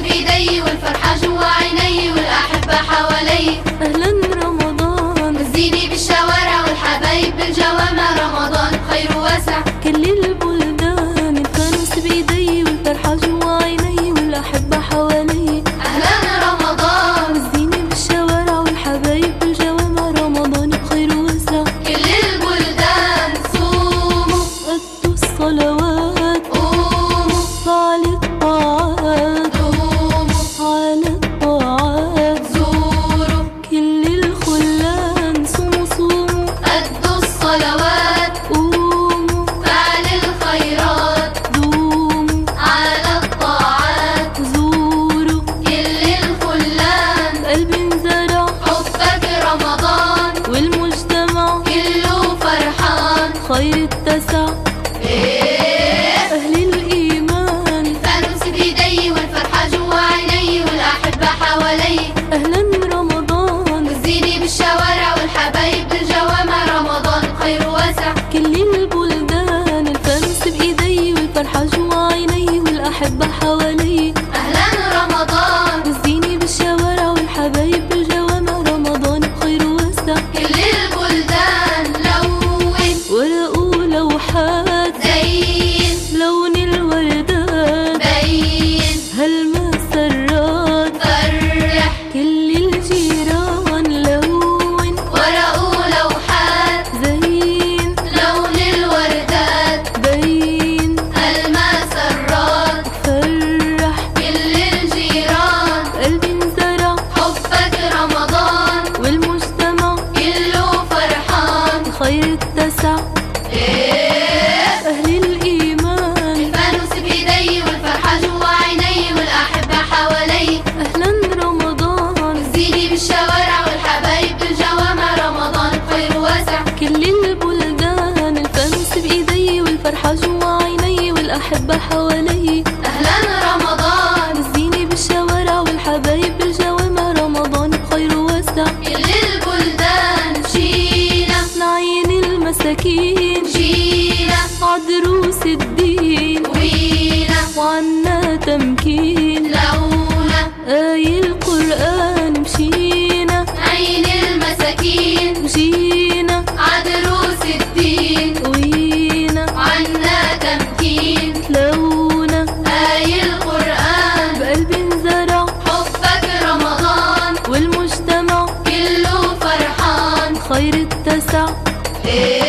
الحب بيدي والفرحة جوا عيني والأحبة حوالي. أهلا رمضان. الزينة بالشوارع والحبايب بالجوامع رمضان. المقدسة أهل الإيمان. الفانوس بإيدي والفرحة جوا عيني والأحبة حوالي. أهلا رمضان. زيني بالشوارع والحبايب بالجوامع رمضان خير واسع. كل البلدان. الفانوس بإيدي والفرحة جوا عيني والأحبة حوالي. الدين جينا عدروس الدين وينا وعنا تمكين لولا آي القرآن مشينا عين المساكين مشينا عدروس الدين وينا وعنا تمكين لولا آي القرآن بقلبي انزرع حبك رمضان والمجتمع كله فرحان خير التسع Hey إيه.